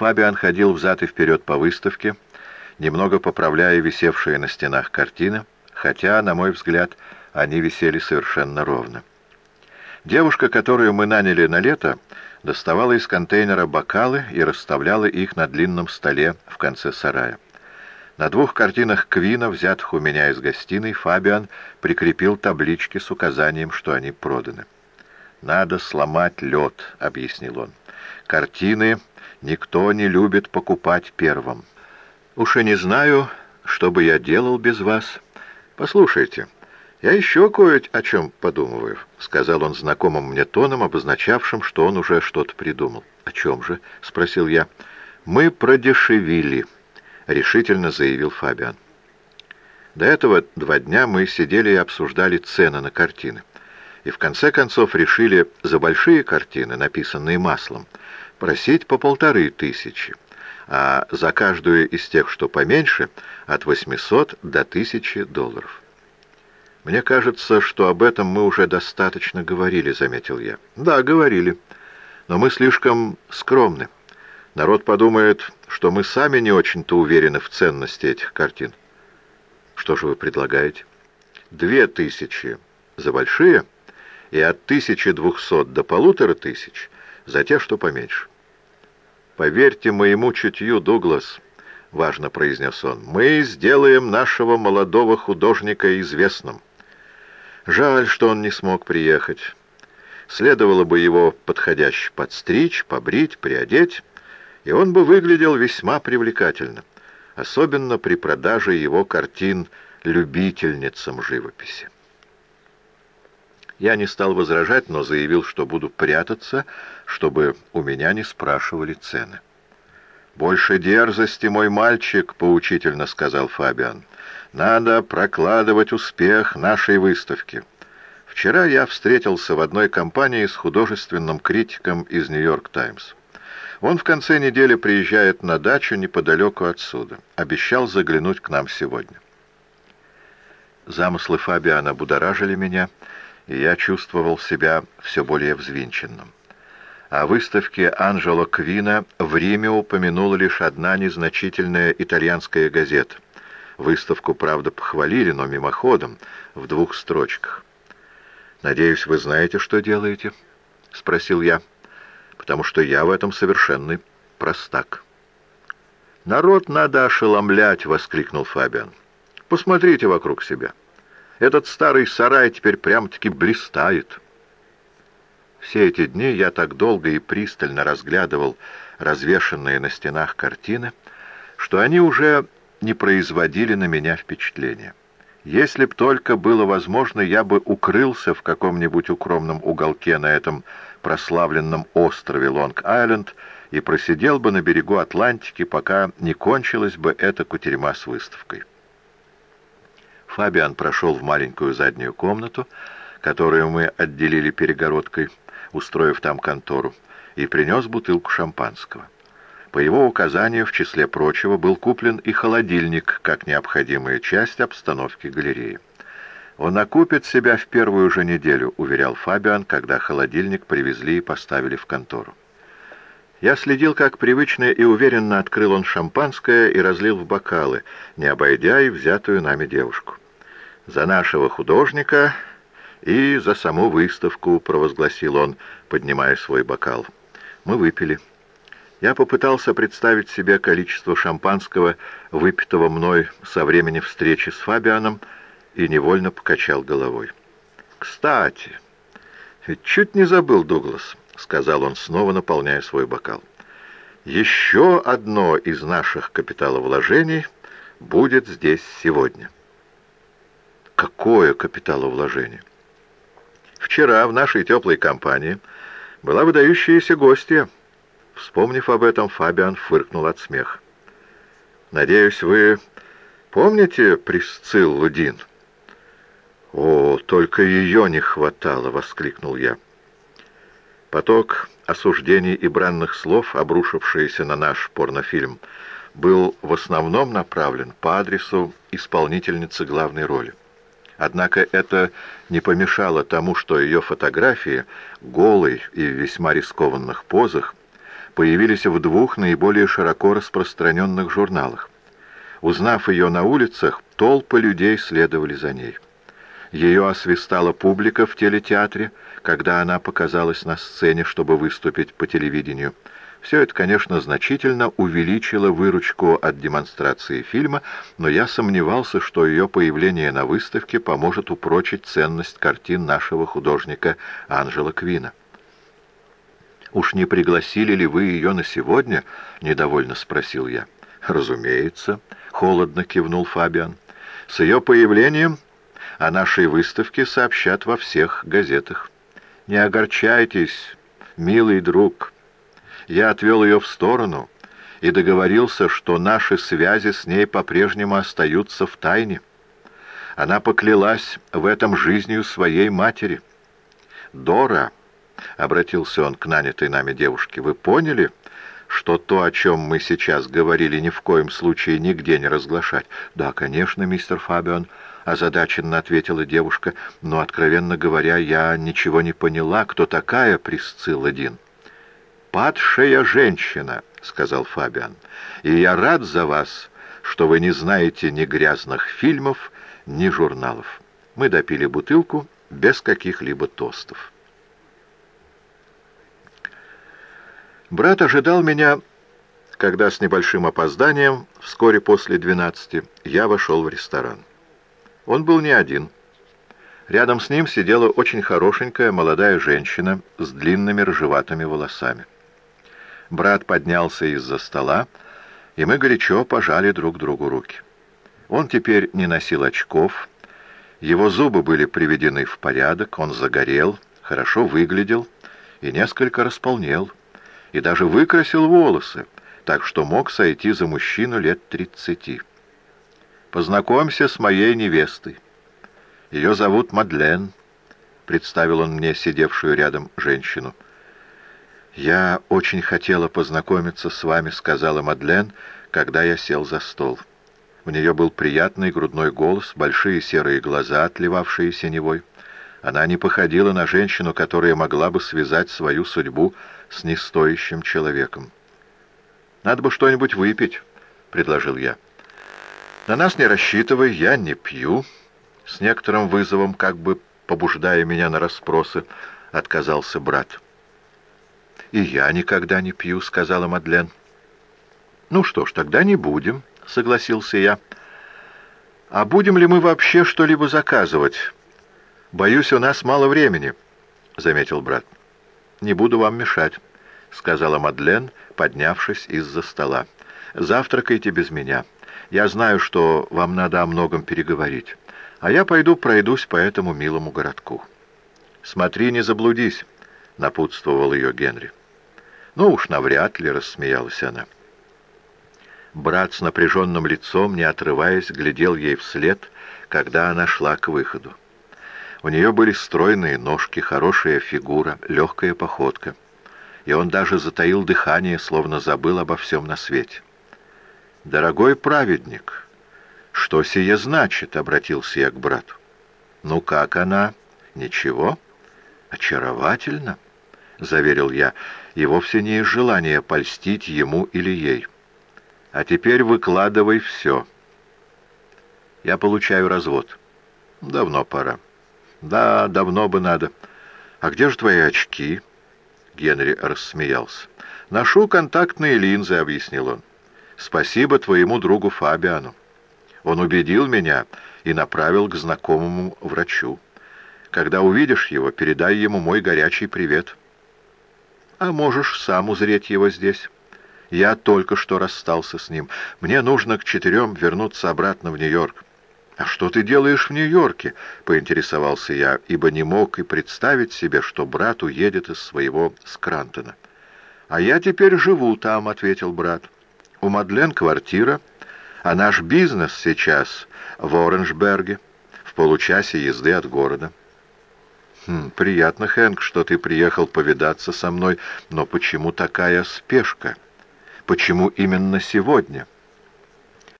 Фабиан ходил взад и вперед по выставке, немного поправляя висевшие на стенах картины, хотя, на мой взгляд, они висели совершенно ровно. Девушка, которую мы наняли на лето, доставала из контейнера бокалы и расставляла их на длинном столе в конце сарая. На двух картинах Квина, взятых у меня из гостиной, Фабиан прикрепил таблички с указанием, что они проданы. «Надо сломать лед», — объяснил он. «Картины никто не любит покупать первым. Уж и не знаю, что бы я делал без вас. Послушайте, я еще кое о чем подумываю», — сказал он знакомым мне тоном, обозначавшим, что он уже что-то придумал. «О чем же?» — спросил я. «Мы продешевили» решительно заявил Фабиан. До этого два дня мы сидели и обсуждали цены на картины. И в конце концов решили за большие картины, написанные маслом, просить по полторы тысячи, а за каждую из тех, что поменьше, от 800 до 1000 долларов. «Мне кажется, что об этом мы уже достаточно говорили», — заметил я. «Да, говорили. Но мы слишком скромны. Народ подумает, что мы сами не очень-то уверены в ценности этих картин. Что же вы предлагаете? Две тысячи за большие и от 1200 до полутора тысяч за те, что поменьше. «Поверьте моему чутью, Дуглас», — важно произнес он, — «мы сделаем нашего молодого художника известным. Жаль, что он не смог приехать. Следовало бы его подходяще подстричь, побрить, приодеть» и он бы выглядел весьма привлекательно, особенно при продаже его картин любительницам живописи. Я не стал возражать, но заявил, что буду прятаться, чтобы у меня не спрашивали цены. «Больше дерзости, мой мальчик», — поучительно сказал Фабиан. «Надо прокладывать успех нашей выставки. Вчера я встретился в одной компании с художественным критиком из «Нью-Йорк Таймс». Он в конце недели приезжает на дачу неподалеку отсюда. Обещал заглянуть к нам сегодня. Замыслы Фабиана будоражили меня, и я чувствовал себя все более взвинченным. О выставке Анджело Квина в Риме упомянула лишь одна незначительная итальянская газета. Выставку, правда, похвалили, но мимоходом, в двух строчках. «Надеюсь, вы знаете, что делаете?» — спросил я потому что я в этом совершенный простак. «Народ надо ошеломлять!» — воскликнул Фабиан. «Посмотрите вокруг себя. Этот старый сарай теперь прям-таки блистает». Все эти дни я так долго и пристально разглядывал развешанные на стенах картины, что они уже не производили на меня впечатления. Если б только было возможно, я бы укрылся в каком-нибудь укромном уголке на этом прославленном острове Лонг-Айленд и просидел бы на берегу Атлантики, пока не кончилась бы эта кутерьма с выставкой. Фабиан прошел в маленькую заднюю комнату, которую мы отделили перегородкой, устроив там контору, и принес бутылку шампанского. По его указанию, в числе прочего, был куплен и холодильник, как необходимая часть обстановки галереи. «Он окупит себя в первую же неделю», — уверял Фабиан, когда холодильник привезли и поставили в контору. Я следил, как привычно и уверенно открыл он шампанское и разлил в бокалы, не обойдя и взятую нами девушку. «За нашего художника и за саму выставку», — провозгласил он, поднимая свой бокал. Мы выпили. Я попытался представить себе количество шампанского, выпитого мной со времени встречи с Фабианом, — и невольно покачал головой. «Кстати, ведь чуть не забыл, Дуглас», — сказал он, снова наполняя свой бокал. «Еще одно из наших капиталовложений будет здесь сегодня». «Какое капиталовложение?» «Вчера в нашей теплой компании была выдающаяся гостья». Вспомнив об этом, Фабиан фыркнул от смеха. «Надеюсь, вы помните Присциллу Дин?» «О, только ее не хватало!» — воскликнул я. Поток осуждений и бранных слов, обрушившийся на наш порнофильм, был в основном направлен по адресу исполнительницы главной роли. Однако это не помешало тому, что ее фотографии, голой и в весьма рискованных позах, появились в двух наиболее широко распространенных журналах. Узнав ее на улицах, толпы людей следовали за ней. Ее освистала публика в телетеатре, когда она показалась на сцене, чтобы выступить по телевидению. Все это, конечно, значительно увеличило выручку от демонстрации фильма, но я сомневался, что ее появление на выставке поможет упрочить ценность картин нашего художника Анжела Квина. «Уж не пригласили ли вы ее на сегодня?» — недовольно спросил я. «Разумеется», — холодно кивнул Фабиан. «С ее появлением о нашей выставке сообщат во всех газетах. Не огорчайтесь, милый друг. Я отвел ее в сторону и договорился, что наши связи с ней по-прежнему остаются в тайне. Она поклялась в этом жизнью своей матери. «Дора», — обратился он к нанятой нами девушке, — «вы поняли, что то, о чем мы сейчас говорили, ни в коем случае нигде не разглашать?» «Да, конечно, мистер Фабиан», — озадаченно ответила девушка, «но, откровенно говоря, я ничего не поняла, кто такая Присцилла Дин». «Падшая женщина», — сказал Фабиан, «и я рад за вас, что вы не знаете ни грязных фильмов, ни журналов». Мы допили бутылку без каких-либо тостов. Брат ожидал меня, когда с небольшим опозданием, вскоре после двенадцати, я вошел в ресторан. Он был не один. Рядом с ним сидела очень хорошенькая молодая женщина с длинными рыжеватыми волосами. Брат поднялся из-за стола, и мы горячо пожали друг другу руки. Он теперь не носил очков, его зубы были приведены в порядок, он загорел, хорошо выглядел и несколько располнел, и даже выкрасил волосы, так что мог сойти за мужчину лет тридцати. Познакомься с моей невестой. Ее зовут Мадлен», — представил он мне сидевшую рядом женщину. «Я очень хотела познакомиться с вами», — сказала Мадлен, когда я сел за стол. У нее был приятный грудной голос, большие серые глаза, отливавшие синевой. Она не походила на женщину, которая могла бы связать свою судьбу с нестоящим человеком. «Надо бы что-нибудь выпить», — предложил я. На нас не рассчитывай, я не пью. С некоторым вызовом, как бы побуждая меня на расспросы, отказался брат. «И я никогда не пью», — сказала Мадлен. «Ну что ж, тогда не будем», — согласился я. «А будем ли мы вообще что-либо заказывать? Боюсь, у нас мало времени», — заметил брат. «Не буду вам мешать», — сказала Мадлен, поднявшись из-за стола. «Завтракайте без меня». Я знаю, что вам надо о многом переговорить, а я пойду пройдусь по этому милому городку». «Смотри, не заблудись», — напутствовал ее Генри. «Ну уж навряд ли», — рассмеялась она. Брат с напряженным лицом, не отрываясь, глядел ей вслед, когда она шла к выходу. У нее были стройные ножки, хорошая фигура, легкая походка. И он даже затаил дыхание, словно забыл обо всем на свете. «Дорогой праведник, что сие значит?» — обратился я к брату. «Ну как она? Ничего? Очаровательно?» — заверил я, и вовсе не из желания польстить ему или ей. «А теперь выкладывай все». «Я получаю развод». «Давно пора». «Да, давно бы надо». «А где же твои очки?» Генри рассмеялся. «Ношу контактные линзы», — объяснил он. Спасибо твоему другу Фабиану. Он убедил меня и направил к знакомому врачу. Когда увидишь его, передай ему мой горячий привет. А можешь сам узреть его здесь. Я только что расстался с ним. Мне нужно к четырем вернуться обратно в Нью-Йорк. «А что ты делаешь в Нью-Йорке?» — поинтересовался я, ибо не мог и представить себе, что брат уедет из своего Скрантона. «А я теперь живу там», — ответил брат. У Мадлен квартира, а наш бизнес сейчас в Оранжберге, в получасе езды от города. Хм, приятно, Хэнк, что ты приехал повидаться со мной, но почему такая спешка? Почему именно сегодня?»